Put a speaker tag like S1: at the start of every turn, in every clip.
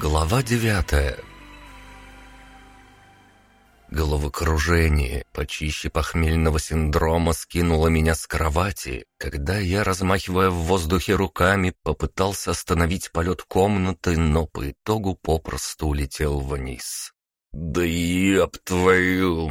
S1: Глава девятая Головокружение, почище похмельного синдрома, скинуло меня с кровати, когда я, размахивая в воздухе руками, попытался остановить полет комнаты, но по итогу попросту улетел вниз. «Да еб твою!»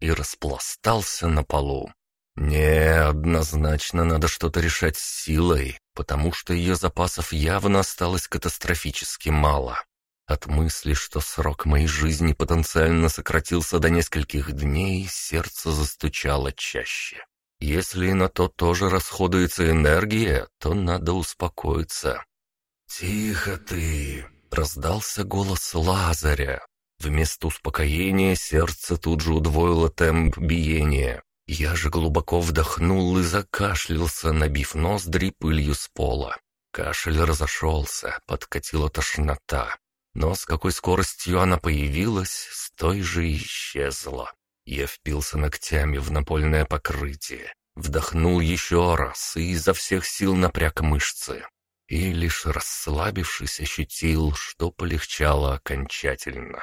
S1: и распластался на полу. Не, однозначно надо что-то решать силой, потому что ее запасов явно осталось катастрофически мало. От мысли, что срок моей жизни потенциально сократился до нескольких дней, сердце застучало чаще. Если на то тоже расходуется энергия, то надо успокоиться. «Тихо ты!» — раздался голос Лазаря. Вместо успокоения сердце тут же удвоило темп биения. Я же глубоко вдохнул и закашлялся, набив ноздри пылью с пола. Кашель разошелся, подкатила тошнота. Но с какой скоростью она появилась, с той же исчезла. Я впился ногтями в напольное покрытие, вдохнул еще раз и изо всех сил напряг мышцы. И лишь расслабившись ощутил, что полегчало окончательно.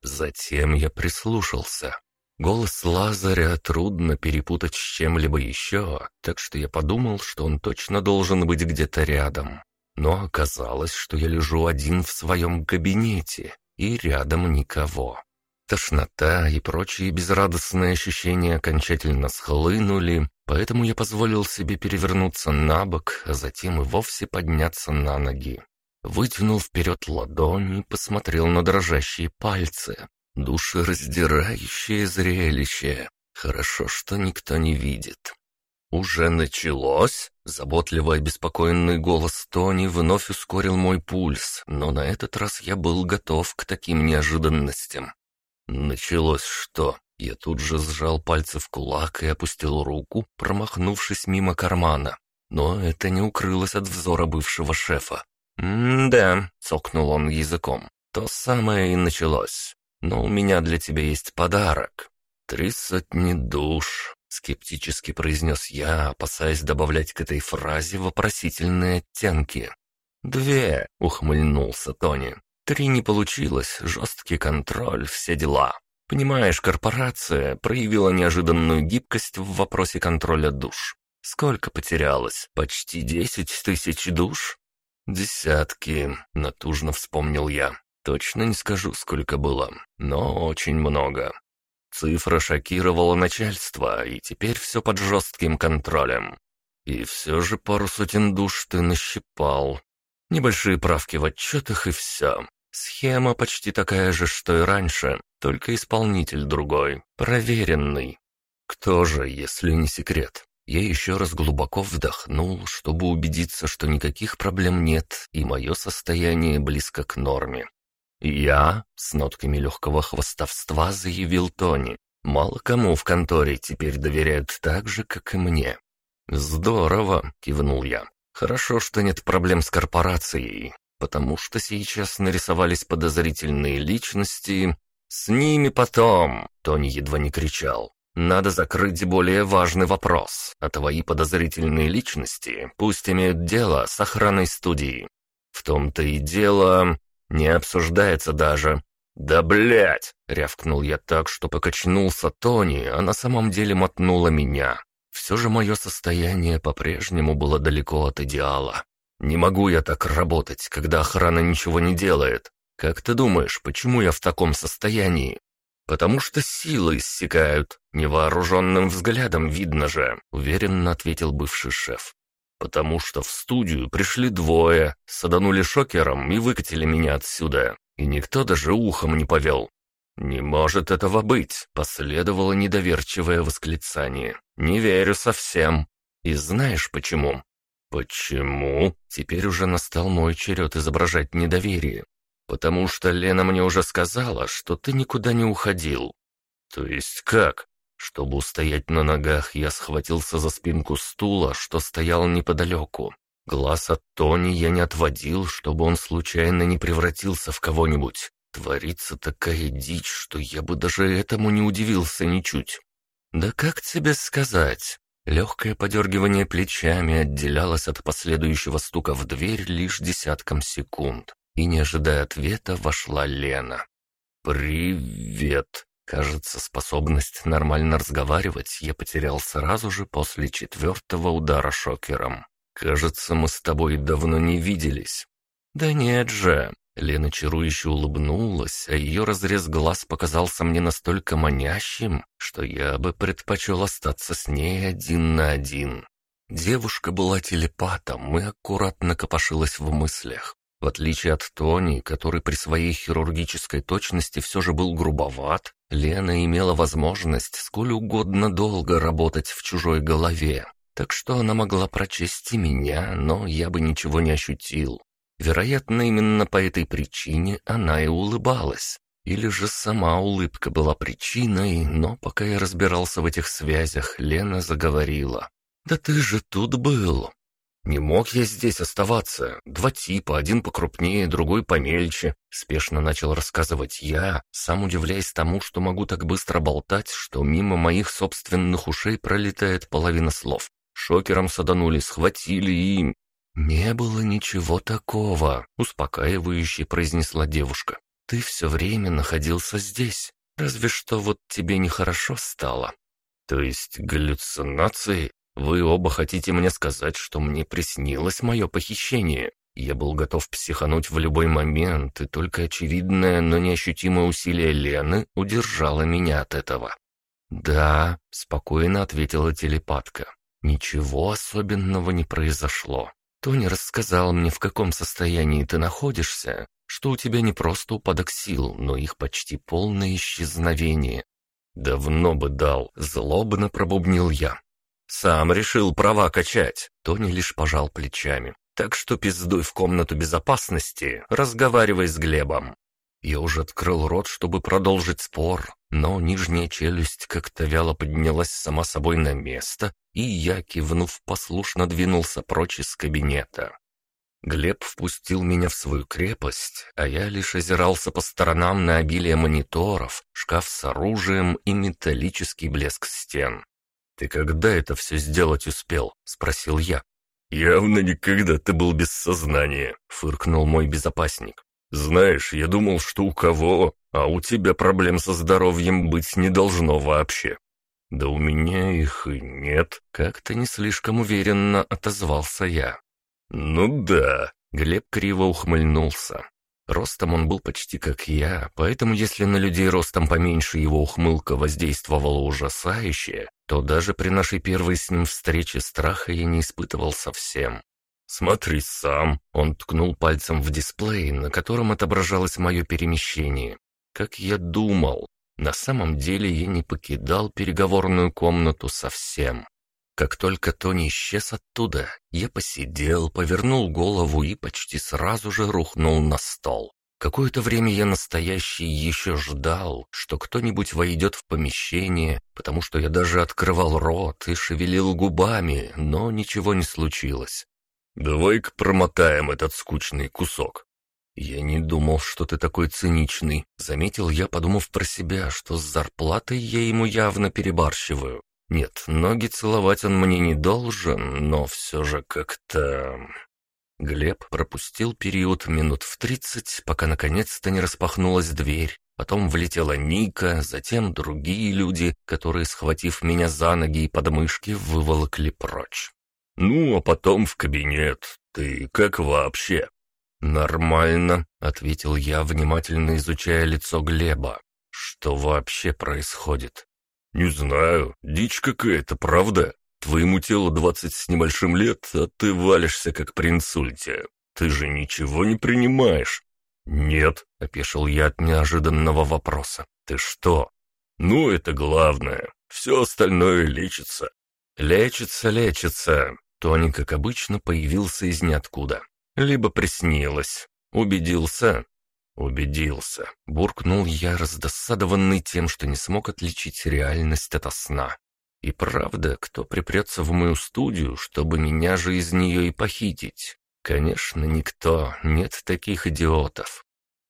S1: Затем я прислушался. Голос Лазаря трудно перепутать с чем-либо еще, так что я подумал, что он точно должен быть где-то рядом. Но оказалось, что я лежу один в своем кабинете, и рядом никого. Тошнота и прочие безрадостные ощущения окончательно схлынули, поэтому я позволил себе перевернуться на бок, а затем и вовсе подняться на ноги. Вытянул вперед ладони и посмотрел на дрожащие пальцы. Душераздирающее зрелище. Хорошо, что никто не видит. «Уже началось?» Заботливо обеспокоенный голос Тони вновь ускорил мой пульс, но на этот раз я был готов к таким неожиданностям. Началось что? Я тут же сжал пальцы в кулак и опустил руку, промахнувшись мимо кармана. Но это не укрылось от взора бывшего шефа. «М-да», — цокнул он языком, — «то самое и началось. Но у меня для тебя есть подарок. Три сотни душ», — скептически произнес я, опасаясь добавлять к этой фразе вопросительные оттенки. «Две», — ухмыльнулся Тони. «Три не получилось, жесткий контроль, все дела. Понимаешь, корпорация проявила неожиданную гибкость в вопросе контроля душ. Сколько потерялось? Почти десять тысяч душ?» «Десятки», — натужно вспомнил я. Точно не скажу, сколько было, но очень много. Цифра шокировала начальство, и теперь все под жестким контролем. И все же пару сотен душ ты нащипал. Небольшие правки в отчетах и все. Схема почти такая же, что и раньше, только исполнитель другой, проверенный. Кто же, если не секрет? Я еще раз глубоко вдохнул, чтобы убедиться, что никаких проблем нет, и мое состояние близко к норме. «Я?» — с нотками легкого хвостовства заявил Тони. «Мало кому в конторе теперь доверяют так же, как и мне». «Здорово!» — кивнул я. «Хорошо, что нет проблем с корпорацией, потому что сейчас нарисовались подозрительные личности. С ними потом!» — Тони едва не кричал. «Надо закрыть более важный вопрос, а твои подозрительные личности пусть имеют дело с охраной студии. В том-то и дело, не обсуждается даже. «Да блять!» — рявкнул я так, что покачнулся Тони, а на самом деле мотнуло меня. Все же мое состояние по-прежнему было далеко от идеала. Не могу я так работать, когда охрана ничего не делает. Как ты думаешь, почему я в таком состоянии? Потому что силы иссякают. Невооруженным взглядом видно же, уверенно ответил бывший шеф потому что в студию пришли двое, саданули шокером и выкатили меня отсюда, и никто даже ухом не повел. «Не может этого быть!» — последовало недоверчивое восклицание. «Не верю совсем. И знаешь почему?» «Почему?» Теперь уже настал мой черед изображать недоверие. «Потому что Лена мне уже сказала, что ты никуда не уходил». «То есть как?» Чтобы устоять на ногах, я схватился за спинку стула, что стоял неподалеку. Глаз от Тони я не отводил, чтобы он случайно не превратился в кого-нибудь. Творится такая дичь, что я бы даже этому не удивился ничуть. «Да как тебе сказать?» Легкое подергивание плечами отделялось от последующего стука в дверь лишь десятком секунд. и, не ожидая ответа, вошла Лена. «Привет!» Кажется, способность нормально разговаривать я потерял сразу же после четвертого удара шокером. Кажется, мы с тобой давно не виделись. Да нет же. Лена чарующе улыбнулась, а ее разрез глаз показался мне настолько манящим, что я бы предпочел остаться с ней один на один. Девушка была телепатом и аккуратно копошилась в мыслях. В отличие от Тони, который при своей хирургической точности все же был грубоват, Лена имела возможность сколь угодно долго работать в чужой голове. Так что она могла прочесть и меня, но я бы ничего не ощутил. Вероятно, именно по этой причине она и улыбалась. Или же сама улыбка была причиной, но пока я разбирался в этих связях, Лена заговорила. «Да ты же тут был!» «Не мог я здесь оставаться. Два типа, один покрупнее, другой помельче», — спешно начал рассказывать я, сам удивляясь тому, что могу так быстро болтать, что мимо моих собственных ушей пролетает половина слов. Шокером саданули, схватили и... «Не было ничего такого», — успокаивающе произнесла девушка. «Ты все время находился здесь. Разве что вот тебе нехорошо стало». «То есть галлюцинации?» Вы оба хотите мне сказать, что мне приснилось мое похищение. Я был готов психануть в любой момент, и только очевидное, но неощутимое усилие Лены удержало меня от этого. «Да», — спокойно ответила телепатка. «Ничего особенного не произошло. Тони рассказал мне, в каком состоянии ты находишься, что у тебя не просто упадок сил, но их почти полное исчезновение. «Давно бы дал», — злобно пробубнил я. «Сам решил права качать», — Тони лишь пожал плечами. «Так что пиздуй в комнату безопасности, разговаривай с Глебом». Я уже открыл рот, чтобы продолжить спор, но нижняя челюсть как-то вяло поднялась сама собой на место, и я, кивнув, послушно двинулся прочь из кабинета. Глеб впустил меня в свою крепость, а я лишь озирался по сторонам на обилие мониторов, шкаф с оружием и металлический блеск стен. «Ты когда это все сделать успел?» — спросил я. «Явно никогда ты был без сознания», — фыркнул мой безопасник. «Знаешь, я думал, что у кого, а у тебя проблем со здоровьем быть не должно вообще». «Да у меня их и нет», — как-то не слишком уверенно отозвался я. «Ну да», — Глеб криво ухмыльнулся. Ростом он был почти как я, поэтому если на людей ростом поменьше его ухмылка воздействовала ужасающе, то даже при нашей первой с ним встрече страха я не испытывал совсем. «Смотри сам!» — он ткнул пальцем в дисплей, на котором отображалось мое перемещение. Как я думал, на самом деле я не покидал переговорную комнату совсем. Как только Тони исчез оттуда, я посидел, повернул голову и почти сразу же рухнул на стол. Какое-то время я настоящий еще ждал, что кто-нибудь войдет в помещение, потому что я даже открывал рот и шевелил губами, но ничего не случилось. «Давай-ка промотаем этот скучный кусок». «Я не думал, что ты такой циничный», — заметил я, подумав про себя, что с зарплатой я ему явно перебарщиваю. Нет, ноги целовать он мне не должен, но все же как-то... Глеб пропустил период минут в тридцать, пока наконец-то не распахнулась дверь. Потом влетела Ника, затем другие люди, которые, схватив меня за ноги и подмышки, выволокли прочь. «Ну, а потом в кабинет. Ты как вообще?» «Нормально», — ответил я, внимательно изучая лицо Глеба. «Что вообще происходит?» «Не знаю, дичь какая-то, правда? Твоему телу двадцать с небольшим лет, а ты валишься как при инсульте. Ты же ничего не принимаешь». «Нет», — опешил я от неожиданного вопроса. «Ты что?» «Ну, это главное. Все остальное лечится». «Лечится, лечится». Тони, как обычно, появился из ниоткуда. Либо приснилось. Убедился. «Убедился», — буркнул я, раздосадованный тем, что не смог отличить реальность от сна. «И правда, кто припрется в мою студию, чтобы меня же из нее и похитить? Конечно, никто, нет таких идиотов».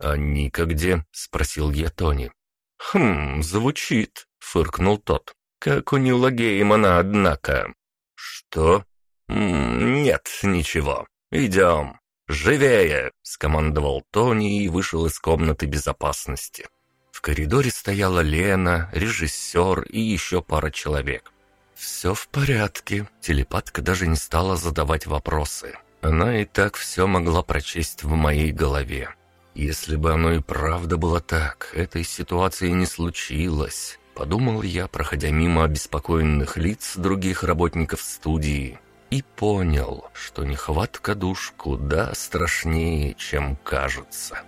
S1: «А Ника где?» — спросил я Тони. «Хм, звучит», — фыркнул тот. «Как у Нила Геймана, однако». «Что?» М «Нет, ничего. Идем». «Живее!» — скомандовал Тони и вышел из комнаты безопасности. В коридоре стояла Лена, режиссер и еще пара человек. «Все в порядке». Телепатка даже не стала задавать вопросы. Она и так все могла прочесть в моей голове. Если бы оно и правда было так, этой ситуации не случилось. Подумал я, проходя мимо обеспокоенных лиц других работников студии. И понял, что нехватка душ куда страшнее, чем кажется.